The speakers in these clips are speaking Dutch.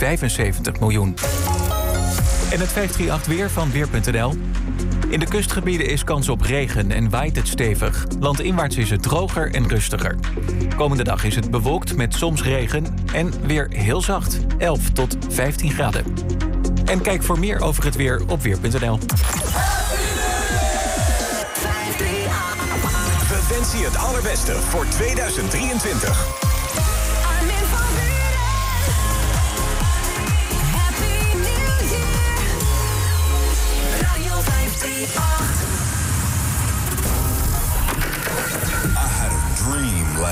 75 miljoen. En het 538 weer van Weer.nl. In de kustgebieden is kans op regen en waait het stevig. Landinwaarts is het droger en rustiger. Komende dag is het bewolkt met soms regen en weer heel zacht. 11 tot 15 graden. En kijk voor meer over het weer op Weer.nl. We wensen je het allerbeste voor 2023.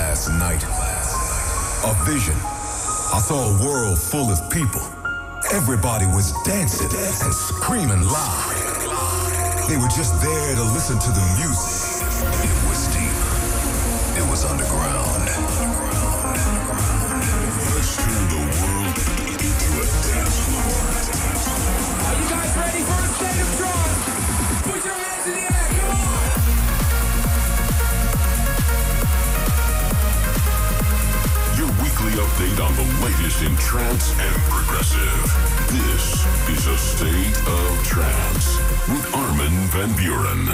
Last night. A vision. I saw a world full of people. Everybody was dancing and screaming loud. They were just there to listen to the music. It was deep. It was underground. On the latest in trance and progressive. This is a state of trance with Armin van Buren.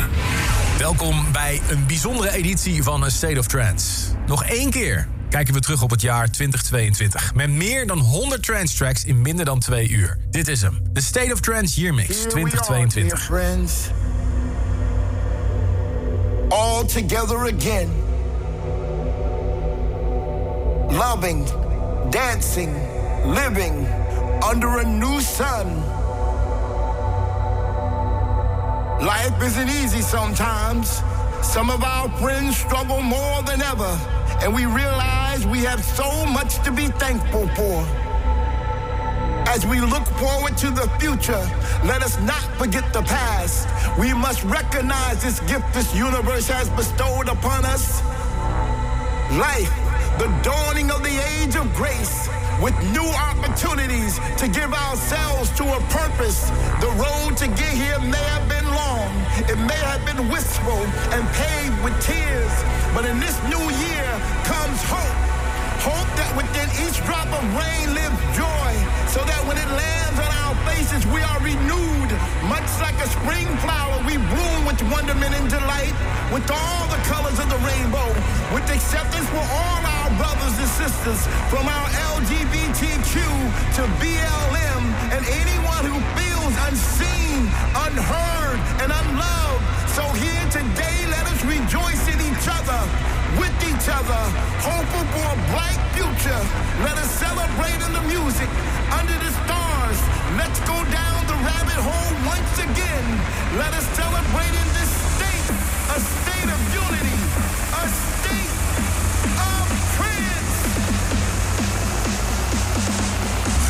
Welkom bij een bijzondere editie van A State of Trance. Nog één keer kijken we terug op het jaar 2022. Met meer dan 100 trance tracks in minder dan twee uur. Dit is hem. De State of Trance Year Mix Here we are, dear 2022. friends. All together again. Loving, dancing, living under a new sun. Life isn't easy sometimes. Some of our friends struggle more than ever, and we realize we have so much to be thankful for. As we look forward to the future, let us not forget the past. We must recognize this gift this universe has bestowed upon us. Life, the dawning of the age of grace, with new opportunities to give ourselves to a purpose. The road to get here may have been long, it may have been wistful and paved with tears, but in this new year comes hope. Hope that within each drop of rain lives joy, so that when it lands on we are renewed. Much like a spring flower, we bloom with wonderment and delight, with all the colors of the rainbow, with acceptance for all our brothers and sisters, from our LGBTQ to BLM, and anyone who feels unseen, unheard, and unloved. So here today, let us rejoice in each other with each other, hopeful for a bright future. Let us celebrate in the music, under the stars. Let's go down the rabbit hole once again. Let us celebrate in this state, a state of unity, a state of trance.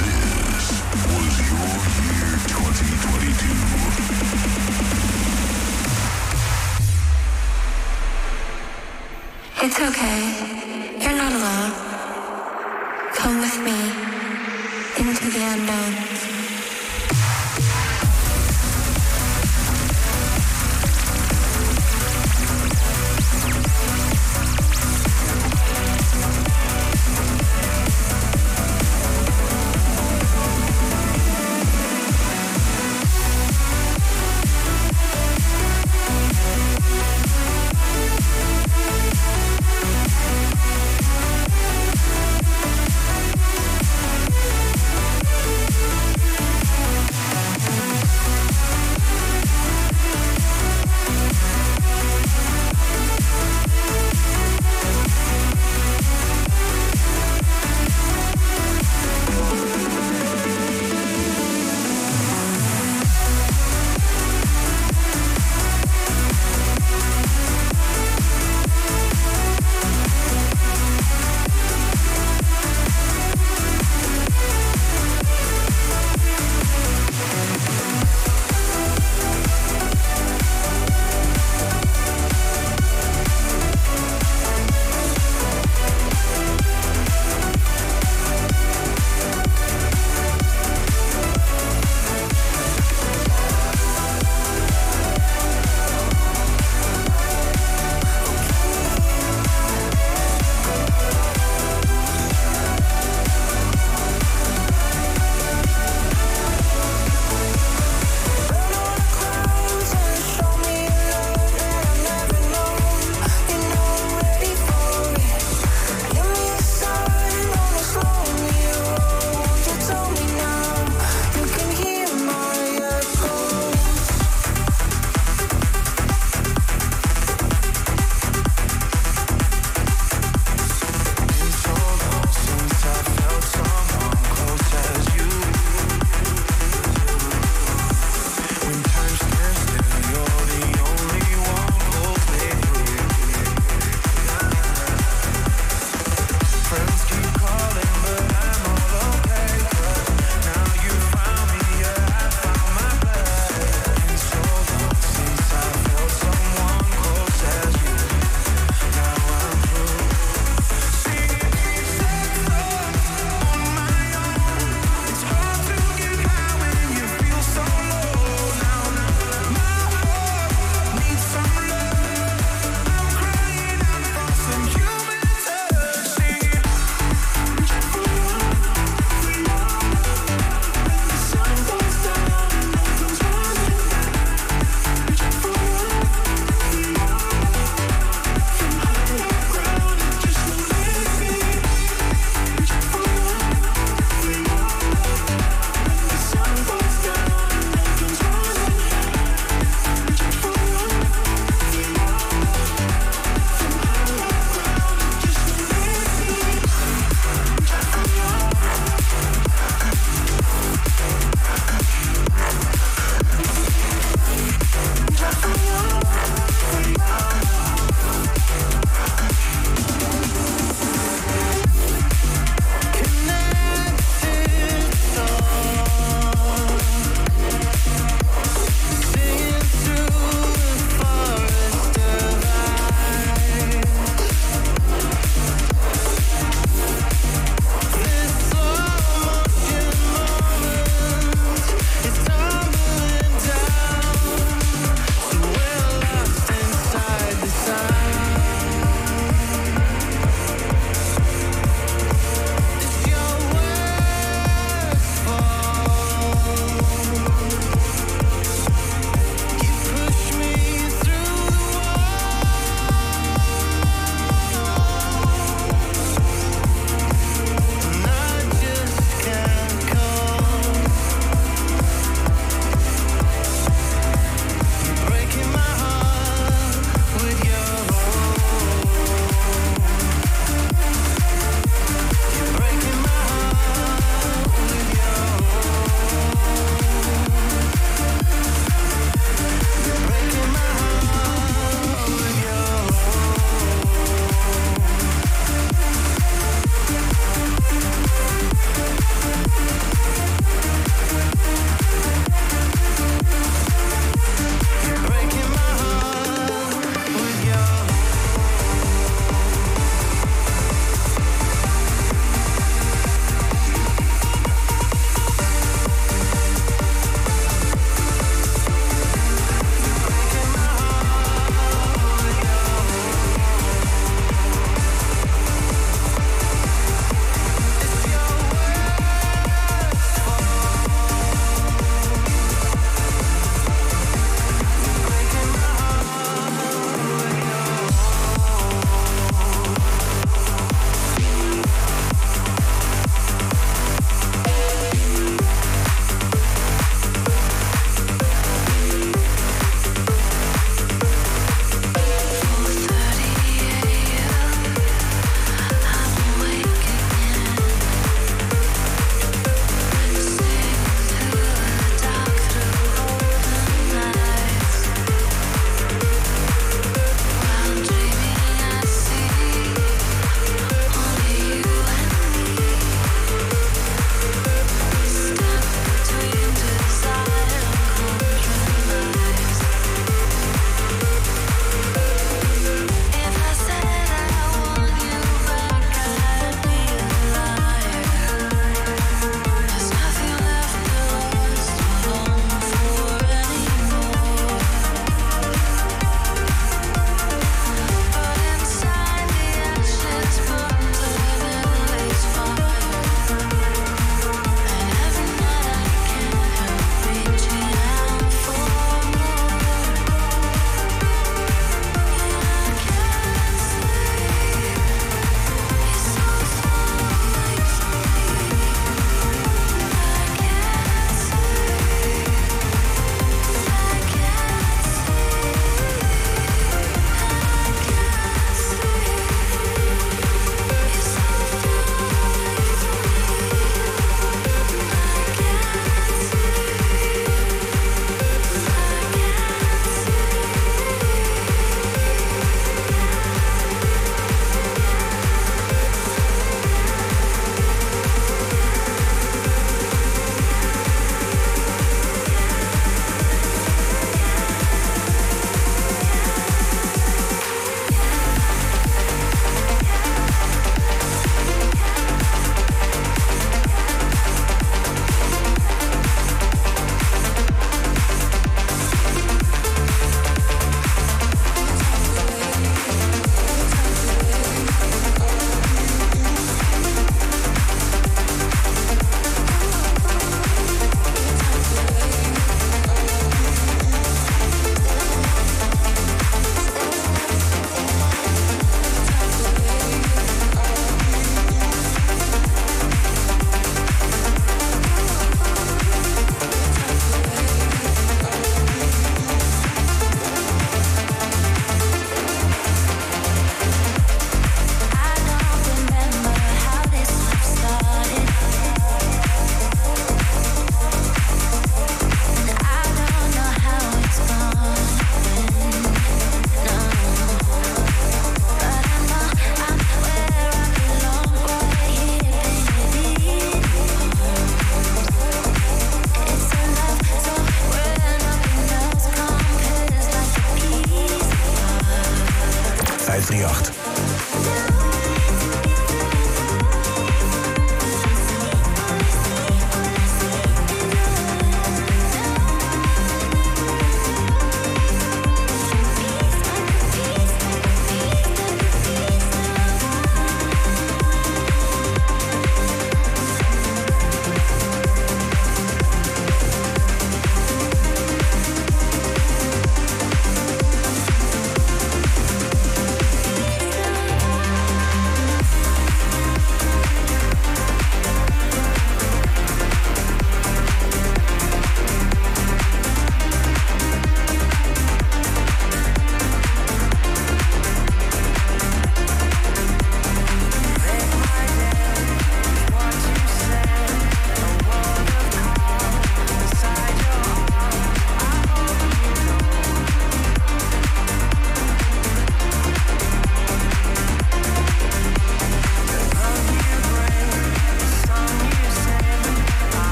This was your year 2022. It's okay.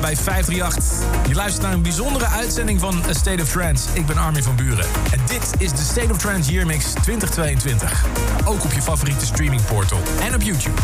Bij 538. Je luistert naar een bijzondere uitzending van A State of Trance. Ik ben Armin van Buren. En dit is de State of Trance Year Mix 2022. Ook op je favoriete streamingportal en op YouTube.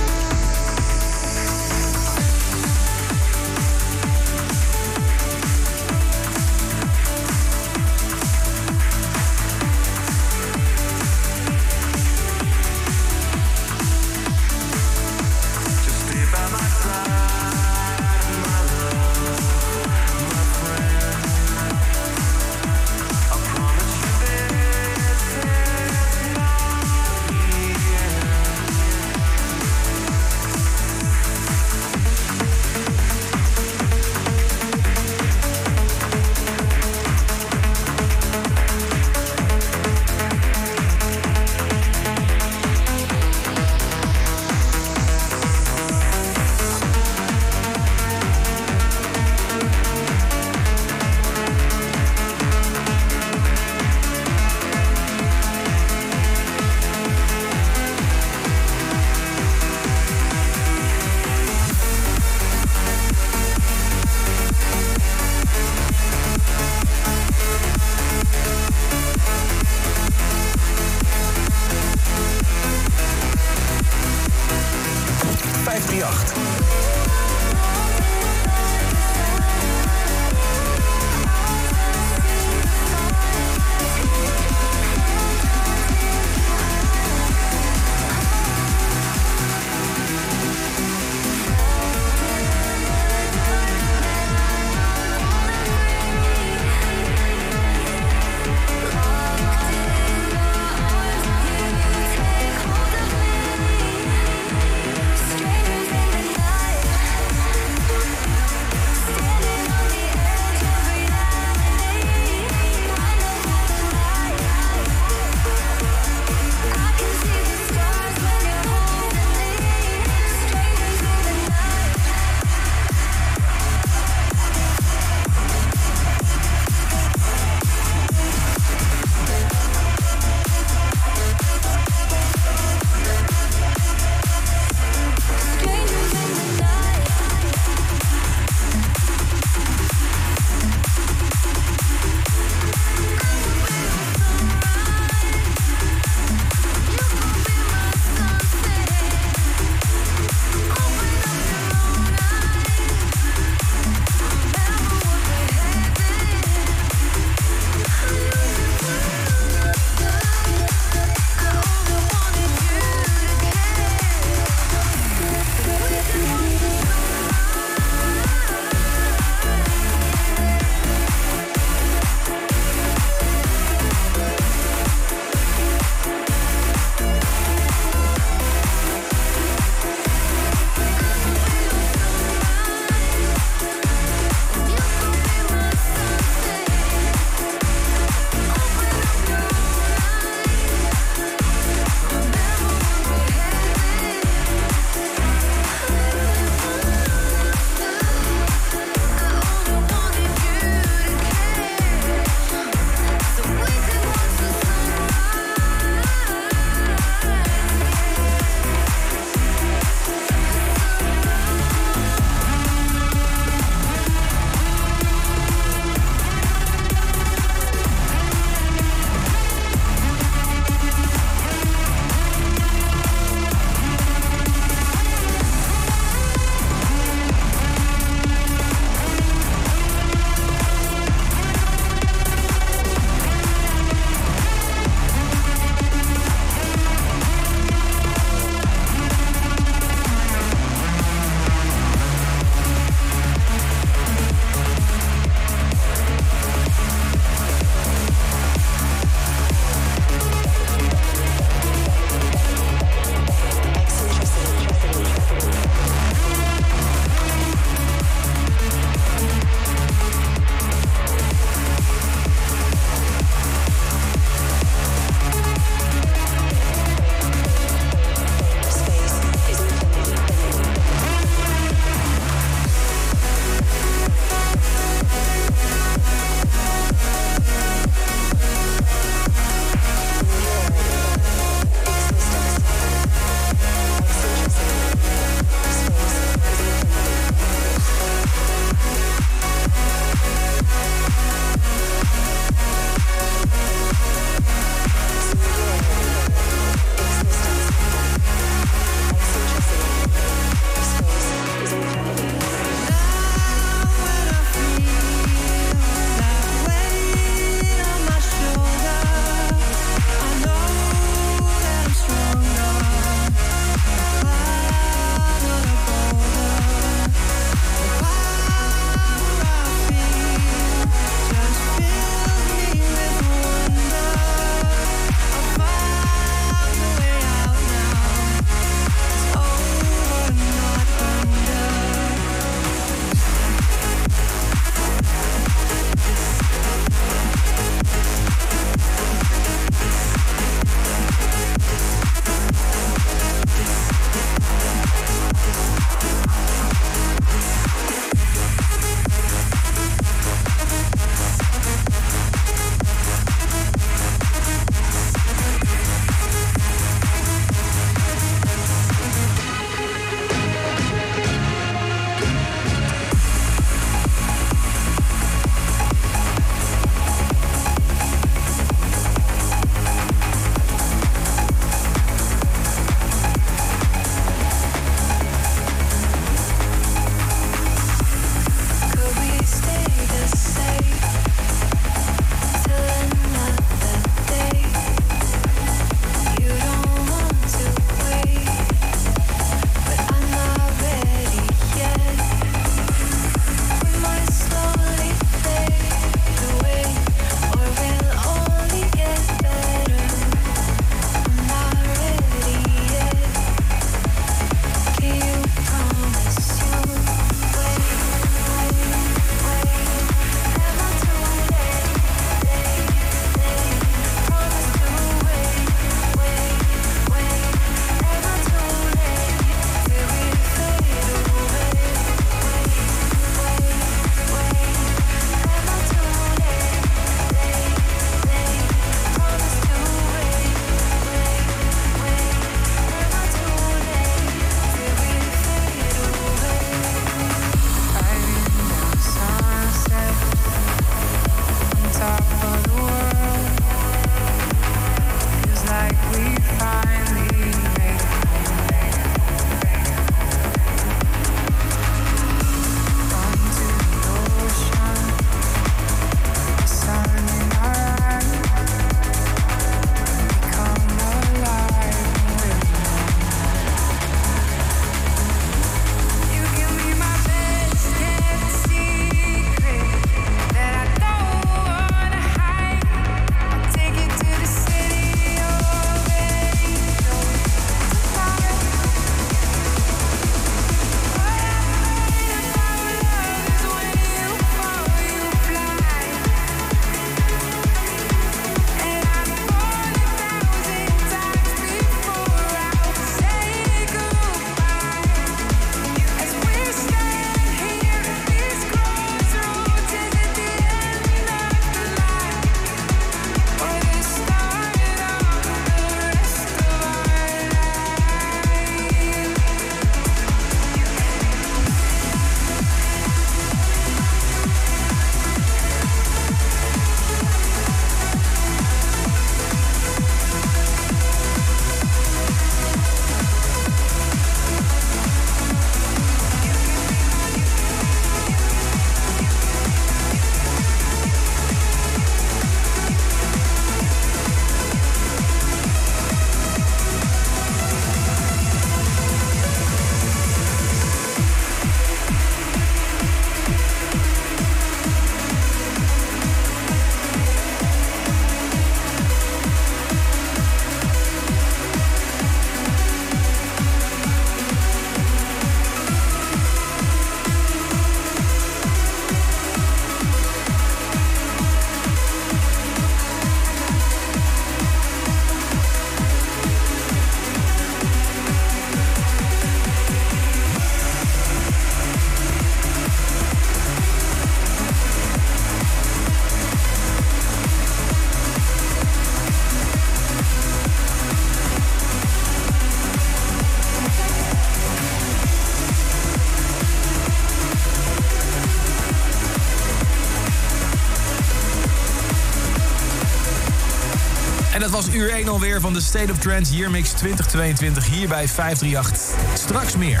Was uur 1 alweer van de State of Trance Year Mix 2022 hier bij 538. Straks meer.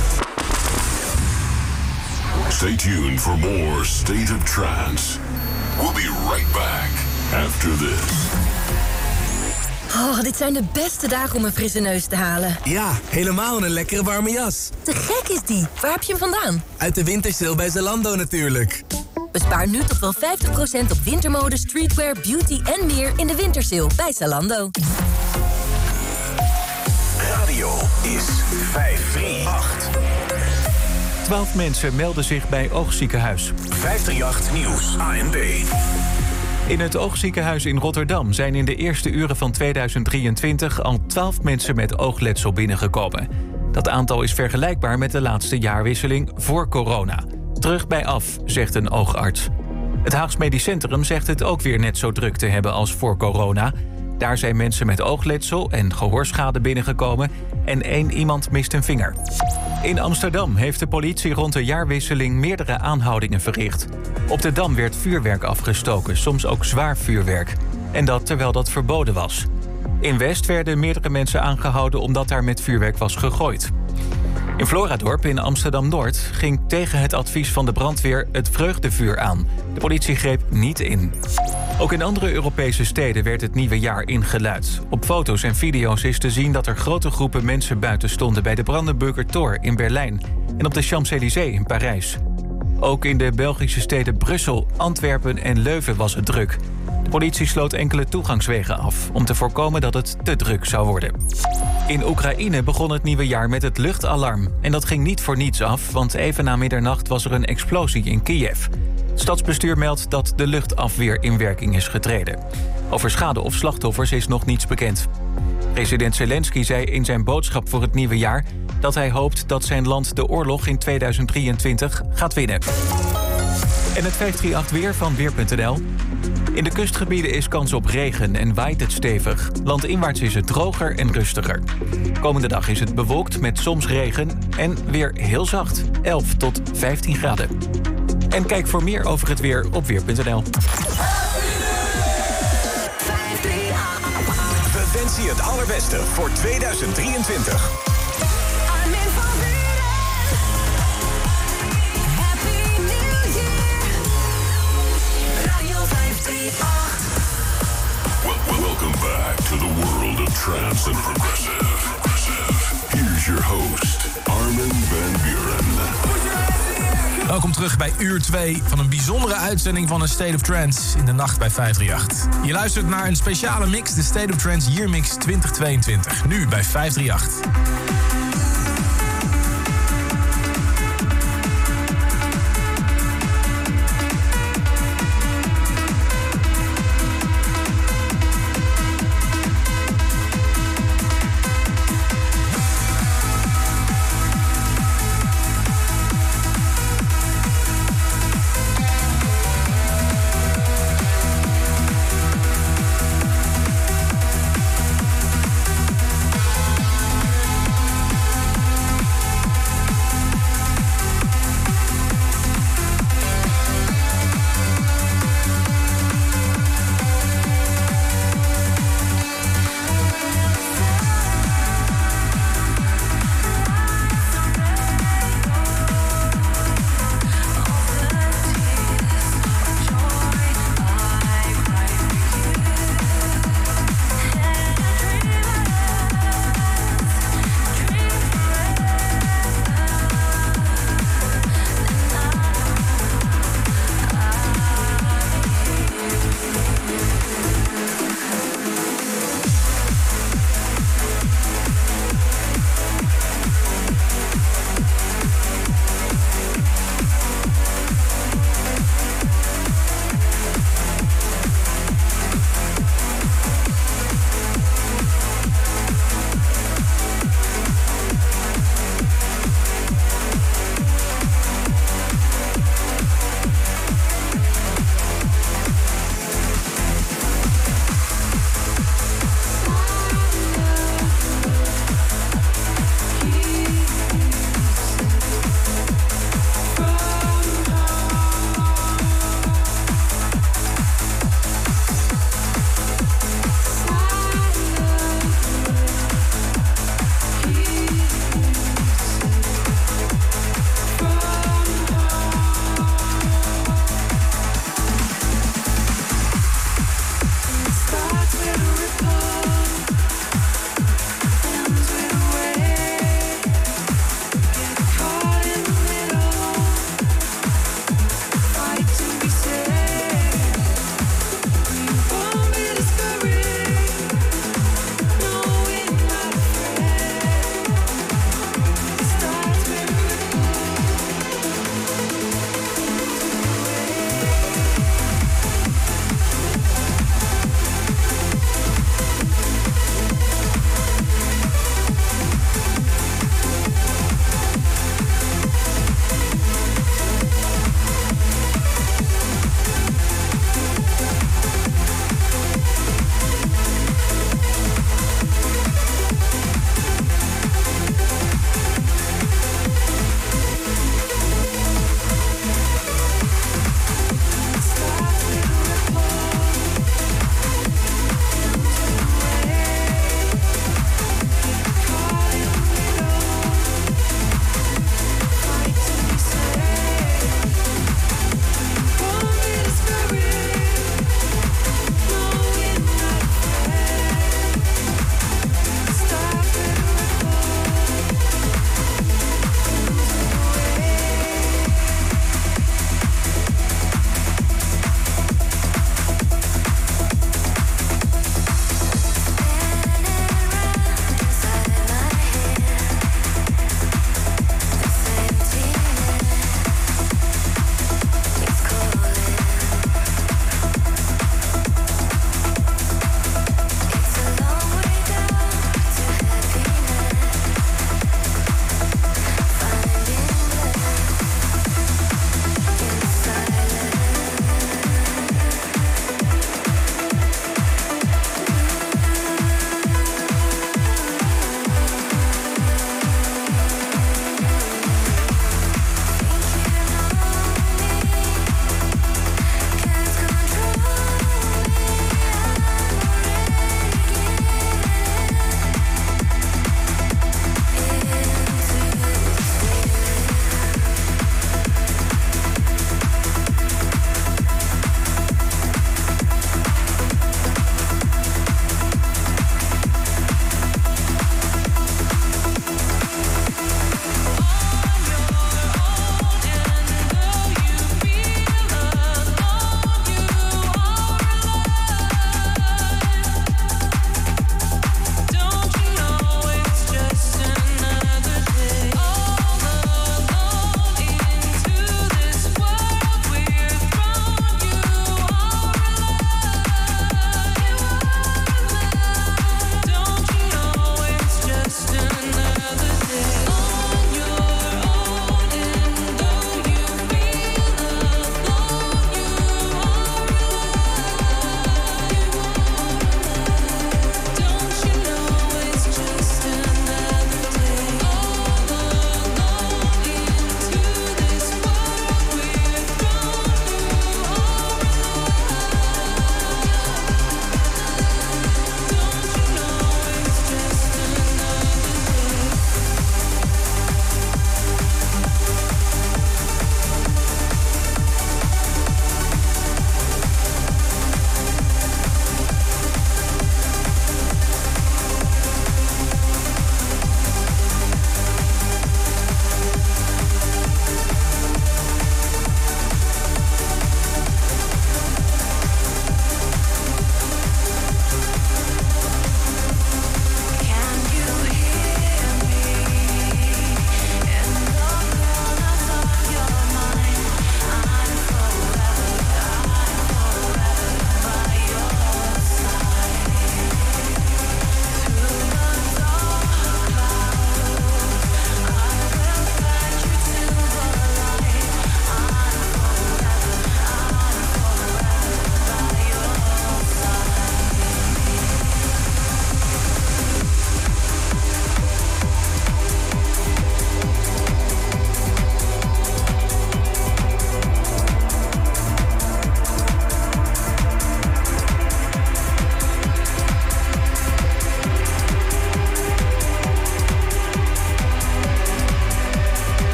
Stay tuned for more State of Trance. We'll be right back after this. Oh, dit zijn de beste dagen om een frisse neus te halen. Ja, helemaal in een lekkere warme jas. Te gek is die. Waar heb je hem vandaan? Uit de wintersale bij Zalando natuurlijk. Bespaar nu tot wel 50% op wintermode, streetwear, beauty en meer in de wintersale bij Zalando. Radio is 538. 12 mensen melden zich bij Oogziekenhuis. 538 Nieuws. ANB. In het Oogziekenhuis in Rotterdam zijn in de eerste uren van 2023 al 12 mensen met oogletsel binnengekomen. Dat aantal is vergelijkbaar met de laatste jaarwisseling voor corona. Terug bij af, zegt een oogarts. Het Haags Medisch Centrum zegt het ook weer net zo druk te hebben als voor corona. Daar zijn mensen met oogletsel en gehoorschade binnengekomen en één iemand mist een vinger. In Amsterdam heeft de politie rond de jaarwisseling meerdere aanhoudingen verricht. Op de Dam werd vuurwerk afgestoken, soms ook zwaar vuurwerk. En dat terwijl dat verboden was. In West werden meerdere mensen aangehouden omdat daar met vuurwerk was gegooid. In Floradorp in Amsterdam-Noord ging tegen het advies van de brandweer het vreugdevuur aan. De politie greep niet in. Ook in andere Europese steden werd het nieuwe jaar ingeluid. Op foto's en video's is te zien dat er grote groepen mensen buiten stonden bij de Brandenburger Tor in Berlijn en op de Champs-Élysées in Parijs. Ook in de Belgische steden Brussel, Antwerpen en Leuven was het druk. De politie sloot enkele toegangswegen af om te voorkomen dat het te druk zou worden. In Oekraïne begon het nieuwe jaar met het luchtalarm. En dat ging niet voor niets af, want even na middernacht was er een explosie in Kiev. Stadsbestuur meldt dat de luchtafweer in werking is getreden. Over schade of slachtoffers is nog niets bekend. President Zelensky zei in zijn boodschap voor het nieuwe jaar dat hij hoopt dat zijn land de oorlog in 2023 gaat winnen. En het 538 weer van Weer.nl. In de kustgebieden is kans op regen en waait het stevig. Landinwaarts is het droger en rustiger. Komende dag is het bewolkt met soms regen en weer heel zacht. 11 tot 15 graden. En kijk voor meer over het weer op Weer.nl. We wensen je het allerbeste voor 2023. Trance and progressive. Here's your host, Armin van Buren. Welkom terug bij uur 2 van een bijzondere uitzending van een State of Trance in de nacht bij 538. Je luistert naar een speciale mix, de State of Trance Year Mix 2022. Nu bij 538.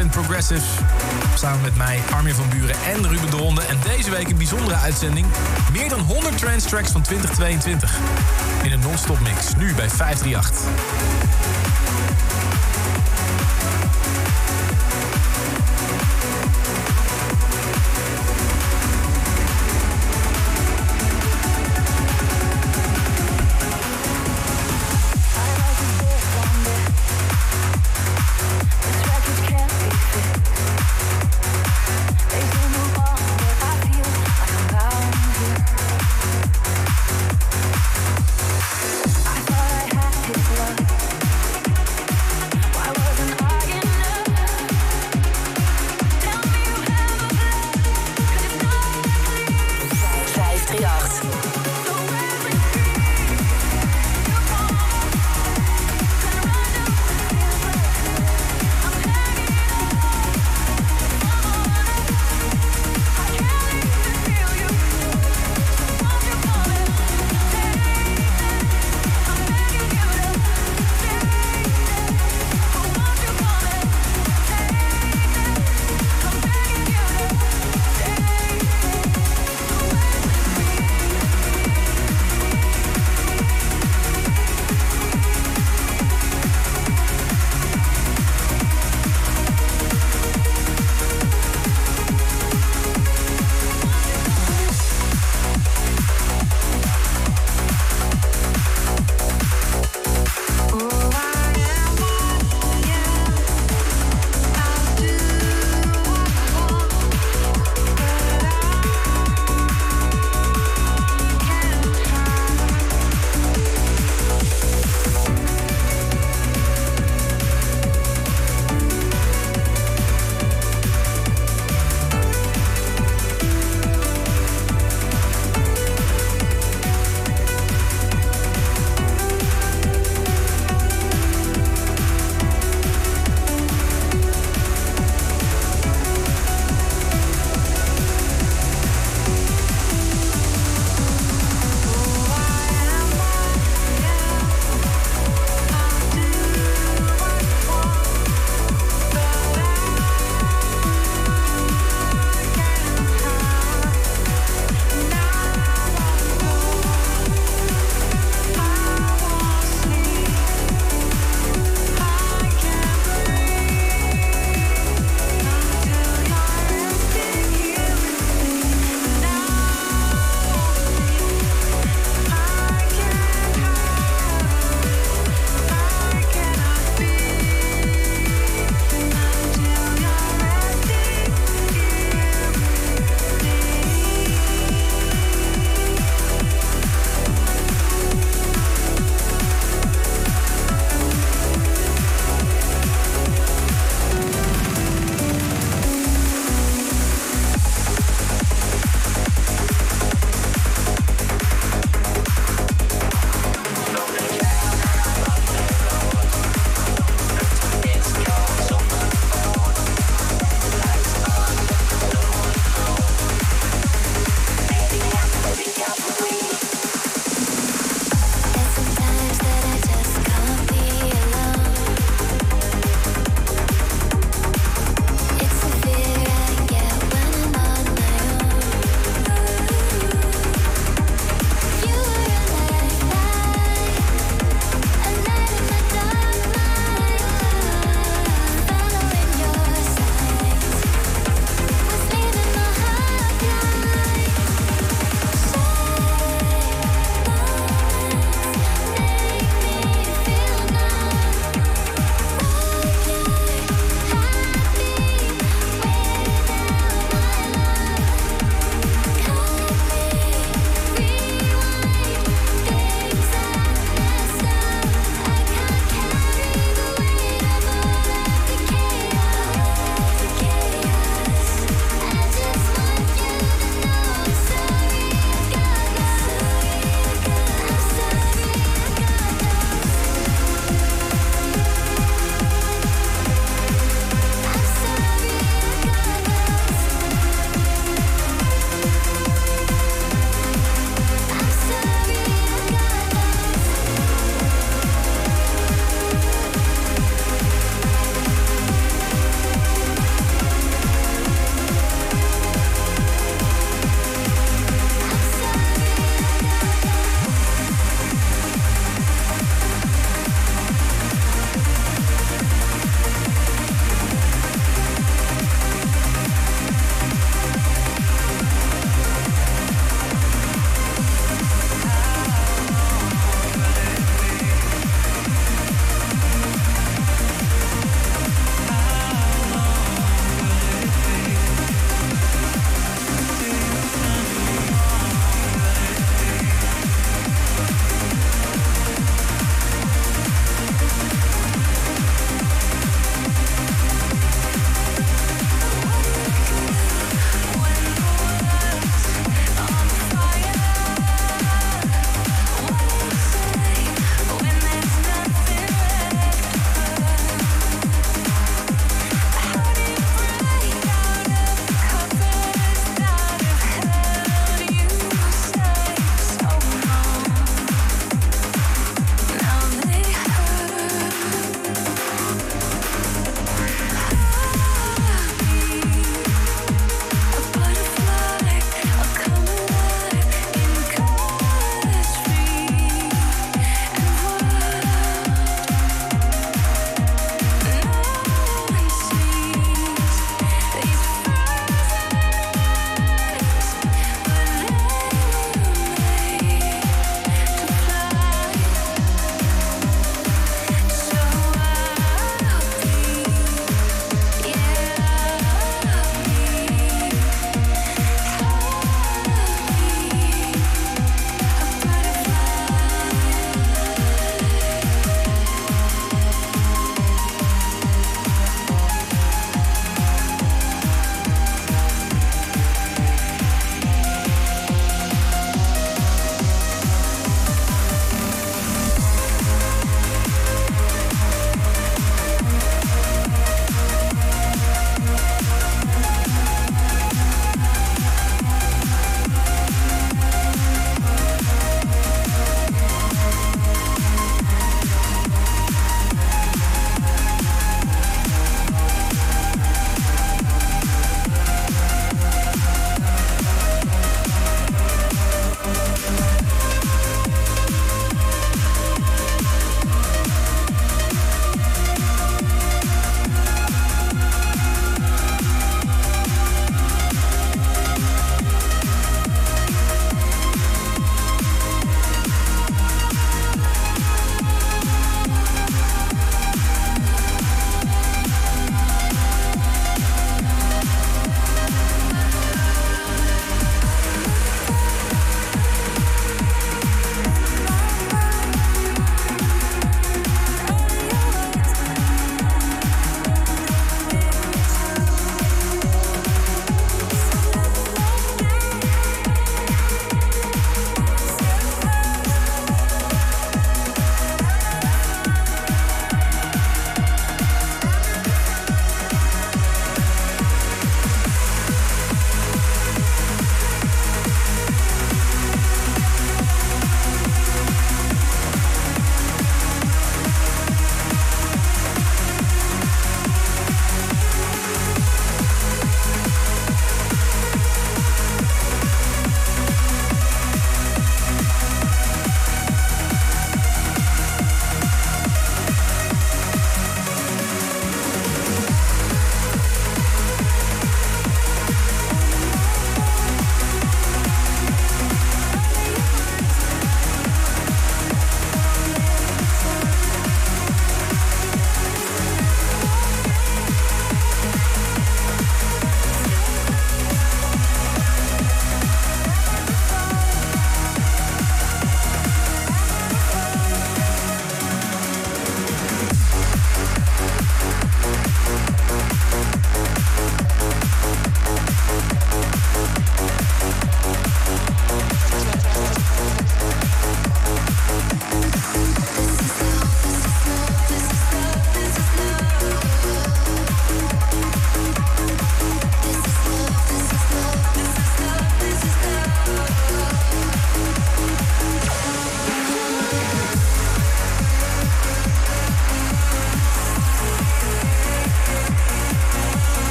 En progressives. Samen met mij, Armin van Buren en Ruben de Ronde. En deze week een bijzondere uitzending. Meer dan 100 trance tracks van 2022. In een non-stop mix. Nu bij 538.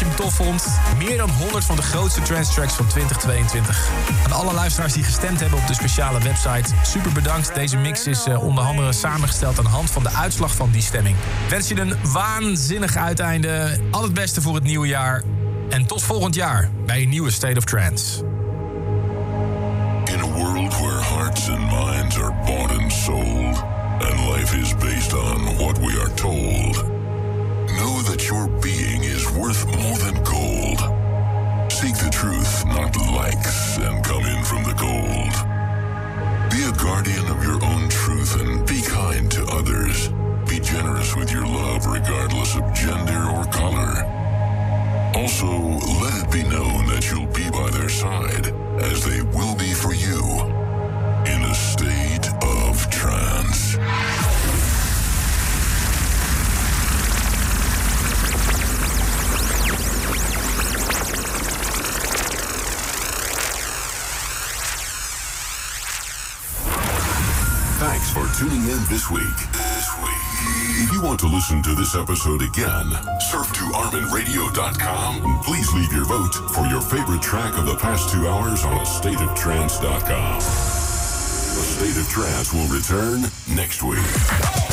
Je hem tof vond. Meer dan 100 van de grootste trance tracks van 2022. Aan alle luisteraars die gestemd hebben op de speciale website. Super bedankt. Deze mix is eh, onder andere samengesteld aan de hand van de uitslag van die stemming. Wens je een waanzinnig uiteinde. Al het beste voor het nieuwe jaar. En tot volgend jaar bij een nieuwe State of Trance. With your love, regardless of gender or color. Also, let it be known that you'll be by their side, as they will be for you, in a state of trance. Thanks for tuning in this week. To listen to this episode again, surf to ArminRadio.com and please leave your vote for your favorite track of the past two hours on stateoftrance.com. The State of Trance will return next week.